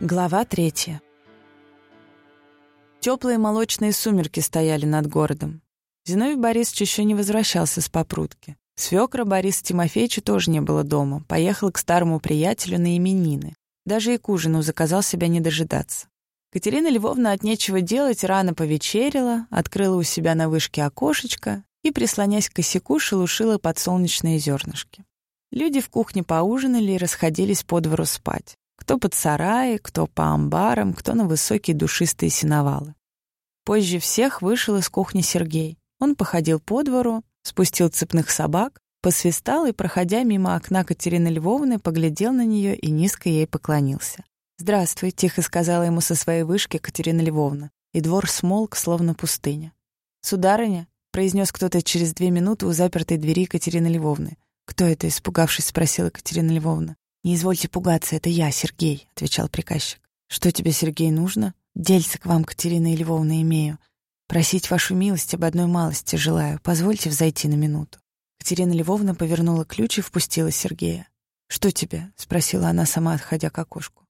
Глава третья. Теплые молочные сумерки стояли над городом. Зиновий Борисович еще не возвращался с попрутки. Свекра Бориса Тимофеевича тоже не было дома. Поехал к старому приятелю на именины. Даже и к ужину заказал себя не дожидаться. Катерина Львовна от нечего делать рано повечерила, открыла у себя на вышке окошечко и, прислонясь к косяку, шелушила подсолнечные зернышки. Люди в кухне поужинали и расходились по двору спать. Кто под сараи, кто по амбарам, кто на высокие душистые сеновалы. Позже всех вышел из кухни Сергей. Он походил по двору, спустил цепных собак, посвистал и, проходя мимо окна Катерины Львовны, поглядел на нее и низко ей поклонился. «Здравствуй», — тихо сказала ему со своей вышки Катерина Львовна, и двор смолк, словно пустыня. «Сударыня», — произнес кто-то через две минуты у запертой двери Катерины Львовны. «Кто это?» — испугавшись, спросила Катерина Львовна. «Не извольте пугаться, это я, Сергей», — отвечал приказчик. «Что тебе, Сергей, нужно? Дельце к вам, Катерина Львовна, имею. Просить вашу милость об одной малости желаю. Позвольте взойти на минуту». Катерина Львовна повернула ключ и впустила Сергея. «Что тебе?» — спросила она сама, отходя к окошку.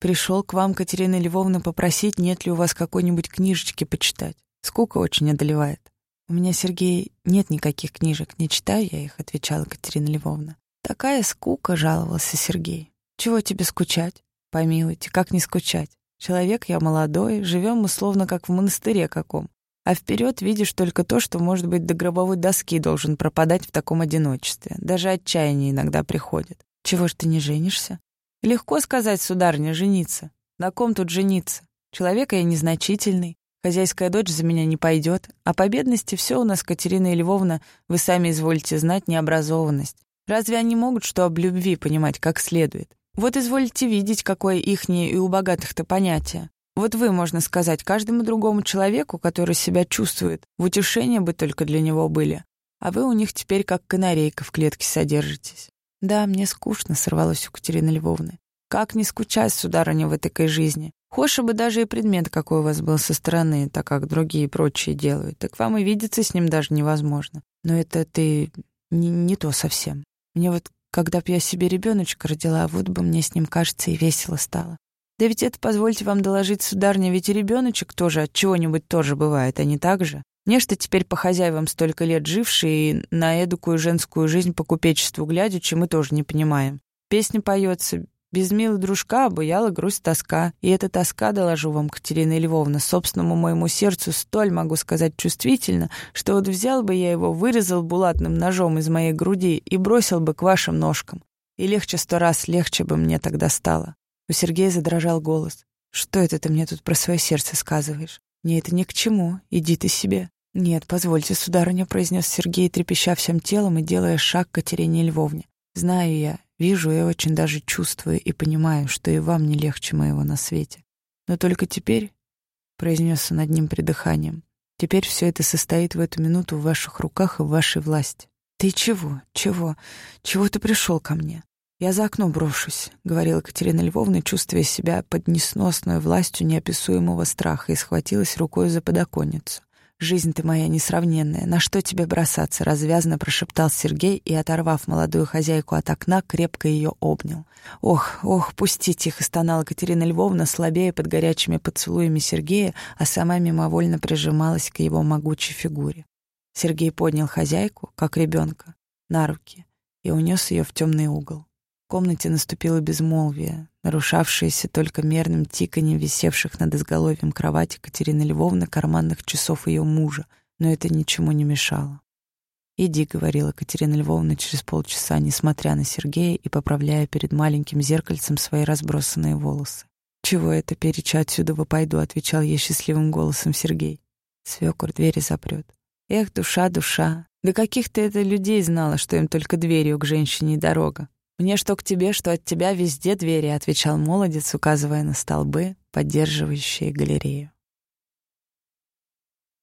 «Пришел к вам, Катерина Львовна, попросить, нет ли у вас какой-нибудь книжечки почитать. Скука очень одолевает». «У меня, Сергей, нет никаких книжек, не читаю я их», — отвечала Катерина Львовна. «Такая скука», — жаловался Сергей. «Чего тебе скучать? Помилуйте, как не скучать? Человек я молодой, живем условно как в монастыре каком. А вперед видишь только то, что, может быть, до гробовой доски должен пропадать в таком одиночестве. Даже отчаяние иногда приходит. Чего ж ты не женишься? Легко сказать, сударыня, жениться. На ком тут жениться? Человек я незначительный, хозяйская дочь за меня не пойдет, а по бедности все у нас, Катерина Львовна, вы сами изволите знать, необразованность. Разве они могут что об любви понимать как следует? Вот извольте видеть, какое ихнее и у богатых-то понятие. Вот вы, можно сказать, каждому другому человеку, который себя чувствует, в утешение бы только для него были. А вы у них теперь как канарейка в клетке содержитесь. Да, мне скучно, сорвалось у Катерины Львовны. Как не скучать, сударыня, в этой жизни? Хоша бы даже и предмет какой у вас был со стороны, так как другие прочие делают. Так вам и видеться с ним даже невозможно. Но это ты не, не то совсем. Мне вот, когда б я себе ребеночка родила, вот бы мне с ним, кажется, и весело стало. Да ведь это, позвольте вам доложить, сударня, ведь ребеночек тоже от чего-нибудь тоже бывает, а не так же? Нечто теперь по хозяевам столько лет жившие и на эдукую женскую жизнь по купечеству глядячи мы тоже не понимаем. Песня поется без милой дружка обуяла грусть тоска. И эта тоска, доложу вам, Катерина Львовна, собственному моему сердцу столь, могу сказать, чувствительно, что вот взял бы я его, вырезал булатным ножом из моей груди и бросил бы к вашим ножкам. И легче сто раз, легче бы мне тогда стало. У Сергея задрожал голос. «Что это ты мне тут про свое сердце сказываешь? Мне это ни к чему. Иди ты себе». «Нет, позвольте, сударыня», — произнес Сергей, трепеща всем телом и делая шаг к Катерине Львовне. «Знаю я, Вижу и очень даже чувствую и понимаю, что и вам не легче моего на свете. Но только теперь, — произнес он одним придыханием, — теперь все это состоит в эту минуту в ваших руках и в вашей власти. Ты чего? Чего? Чего ты пришел ко мне? Я за окно брошусь, — говорила Катерина Львовна, чувствуя себя под несносной властью неописуемого страха и схватилась рукой за подоконницу. «Жизнь ты моя несравненная, на что тебе бросаться?» — развязно прошептал Сергей и, оторвав молодую хозяйку от окна, крепко ее обнял. «Ох, ох, пусти!» — тихо стонала Катерина Львовна, слабее под горячими поцелуями Сергея, а сама мимовольно прижималась к его могучей фигуре. Сергей поднял хозяйку, как ребенка, на руки и унес ее в темный угол. В комнате наступило безмолвие, нарушавшееся только мерным тиканьем висевших над изголовьем кровати Катерины Львовны карманных часов ее мужа, но это ничему не мешало. «Иди», — говорила Катерина Львовна через полчаса, несмотря на Сергея и поправляя перед маленьким зеркальцем свои разбросанные волосы. «Чего это переча отсюда вы пойду?» — отвечал ей счастливым голосом Сергей. Свекор двери запрет. «Эх, душа, душа! Да каких ты это людей знала, что им только дверью к женщине дорога? «Мне что к тебе, что от тебя везде двери», — отвечал молодец, указывая на столбы, поддерживающие галерею.